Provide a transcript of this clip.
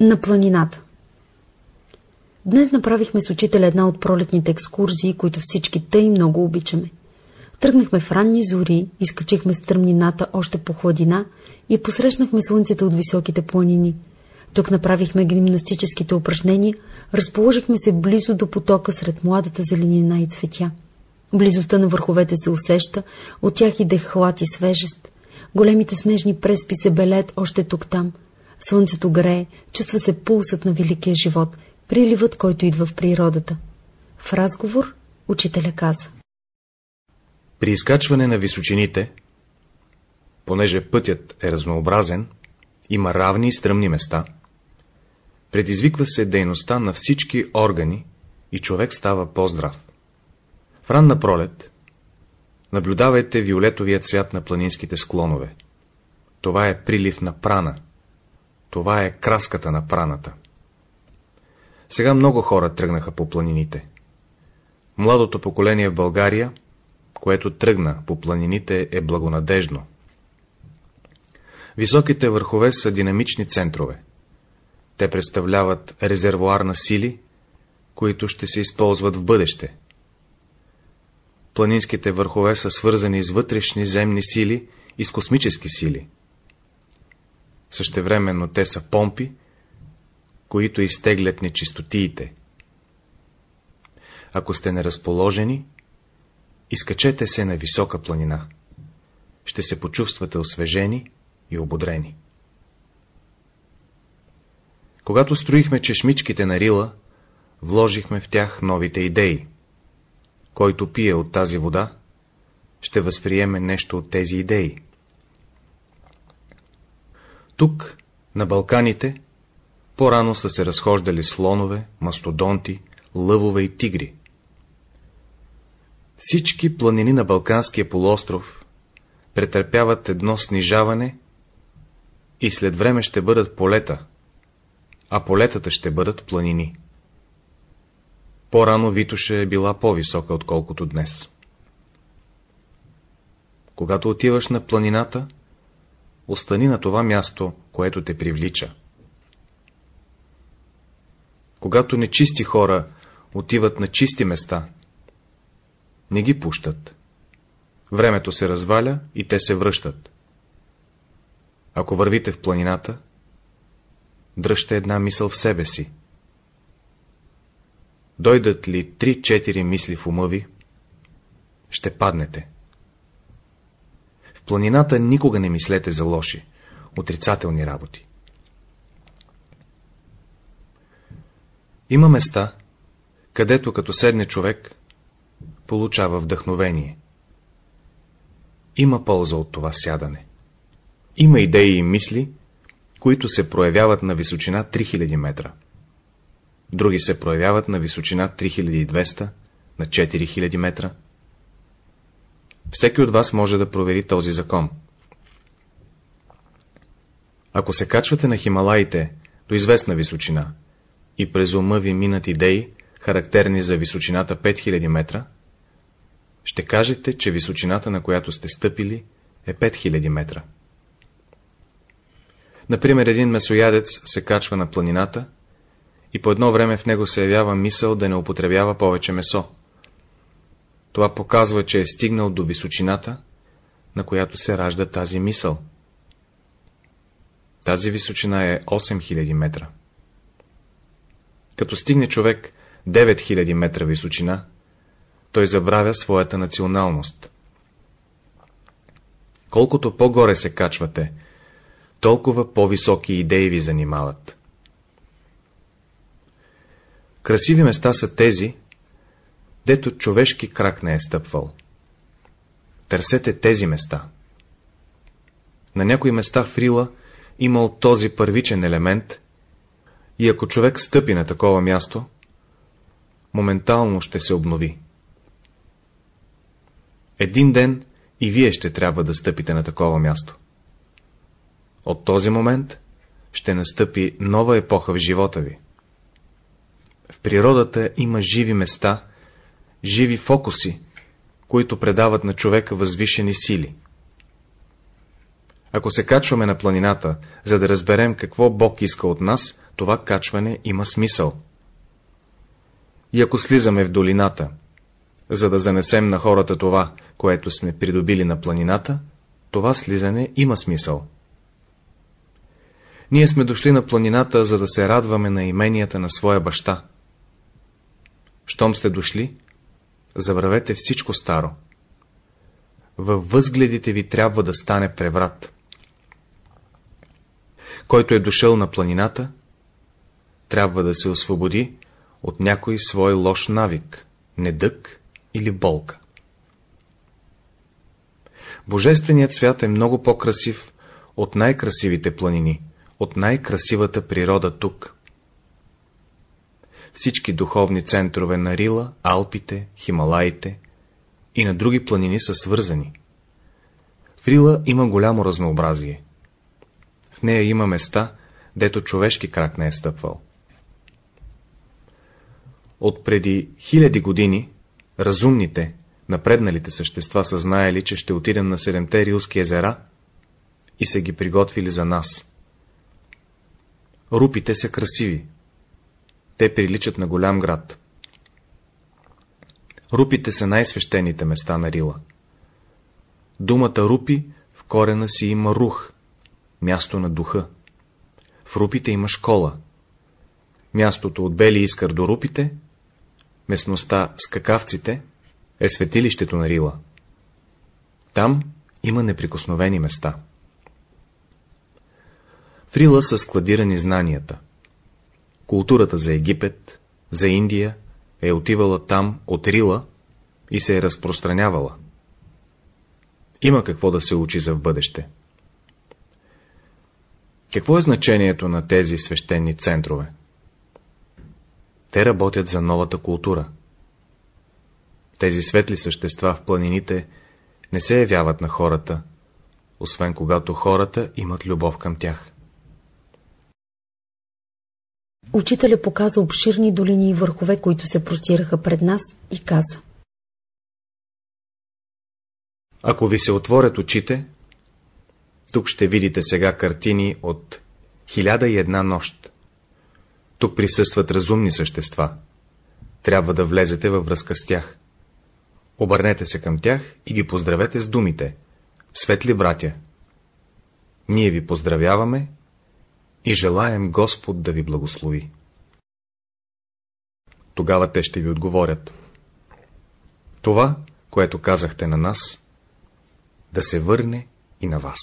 На планината Днес направихме с учителя една от пролетните екскурзии, които всички тъй много обичаме. Тръгнахме в ранни зори, изкачихме стръмнината още по хладина и посрещнахме слънцето от високите планини. Тук направихме гимнастическите упражнения, разположихме се близо до потока сред младата зеленина и цветя. Близостта на върховете се усеща, от тях иде хлад и свежест. Големите снежни преспи се белеят още тук-там. Слънцето грее, чувства се пулсът на великия живот, приливът, който идва в природата. В разговор учителя каза. При изкачване на височините, понеже пътят е разнообразен, има равни и стръмни места, предизвиква се дейността на всички органи и човек става по-здрав. В ранна пролет наблюдавайте виолетовия цвят на планинските склонове. Това е прилив на прана. Това е краската на праната. Сега много хора тръгнаха по планините. Младото поколение в България, което тръгна по планините, е благонадежно. Високите върхове са динамични центрове. Те представляват резервуар на сили, които ще се използват в бъдеще. Планинските върхове са свързани с вътрешни земни сили и с космически сили. Същевременно те са помпи, които изтеглят нечистотиите. Ако сте неразположени, изкачете се на висока планина. Ще се почувствате освежени и ободрени. Когато строихме чешмичките на Рила, вложихме в тях новите идеи. Който пие от тази вода, ще възприеме нещо от тези идеи. Тук, на Балканите, по-рано са се разхождали слонове, мастодонти, лъвове и тигри. Всички планини на Балканския полуостров претърпяват едно снижаване и след време ще бъдат полета, а полетата ще бъдат планини. По-рано Витоша е била по-висока, отколкото днес. Когато отиваш на планината, остани на това място, което те привлича. Когато нечисти хора отиват на чисти места, не ги пущат. Времето се разваля и те се връщат. Ако вървите в планината, дръжте една мисъл в себе си. Дойдат ли три-четири мисли в ума ви, ще паднете. Планината никога не мислете за лоши, отрицателни работи. Има места, където като седне човек, получава вдъхновение. Има полза от това сядане. Има идеи и мисли, които се проявяват на височина 3000 метра. Други се проявяват на височина 3200, на 4000 метра. Всеки от вас може да провери този закон. Ако се качвате на Хималаите до известна височина, и през ума ви минат идеи, характерни за височината 5000 метра, ще кажете, че височината, на която сте стъпили, е 5000 метра. Например, един месоядец се качва на планината и по едно време в него се явява мисъл да не употребява повече месо. Това показва, че е стигнал до височината, на която се ражда тази мисъл. Тази височина е 8000 метра. Като стигне човек 9000 метра височина, той забравя своята националност. Колкото по-горе се качвате, толкова по-високи идеи ви занимават. Красиви места са тези, дето човешки крак не е стъпвал. Търсете тези места. На някои места в Рила има от този първичен елемент и ако човек стъпи на такова място, моментално ще се обнови. Един ден и вие ще трябва да стъпите на такова място. От този момент ще настъпи нова епоха в живота ви. В природата има живи места, живи фокуси, които предават на човека възвишени сили. Ако се качваме на планината, за да разберем какво Бог иска от нас, това качване има смисъл. И ако слизаме в долината, за да занесем на хората това, което сме придобили на планината, това слизане има смисъл. Ние сме дошли на планината, за да се радваме на именията на своя баща. Щом сте дошли, забравете всичко старо. Във възгледите ви трябва да стане преврат. Който е дошъл на планината, трябва да се освободи от някой свой лош навик, недък или болка. Божественият свят е много по-красив от най-красивите планини, от най-красивата природа тук. Всички духовни центрове на Рила, Алпите, Хималаите и на други планини са свързани. В Рила има голямо разнообразие. В нея има места, дето човешки крак не е стъпвал. От преди хиляди години разумните, напредналите същества са знаели, че ще отидем на седемте рилски езера и са ги приготвили за нас. Рупите са красиви. Те приличат на голям град. Рупите са най-свещените места на Рила. Думата рупи в корена си има рух, място на духа. В рупите има школа. Мястото от Бели Искър до рупите, местността с какавците, е светилището на Рила. Там има неприкосновени места. В Рила са складирани знанията. Културата за Египет, за Индия е отивала там от Рила и се е разпространявала. Има какво да се учи за в бъдеще. Какво е значението на тези свещени центрове? Те работят за новата култура. Тези светли същества в планините не се явяват на хората, освен когато хората имат любов към тях. Учителя показа обширни долини и върхове, които се простираха пред нас и каза. Ако ви се отворят очите, тук ще видите сега картини от хиляда и една нощ. Тук присъстват разумни същества. Трябва да влезете във връзка с тях. Обърнете се към тях и ги поздравете с думите. Светли братя! Ние ви поздравяваме и желаем Господ да ви благослови. Тогава те ще ви отговорят. Това, което казахте на нас, да се върне и на вас.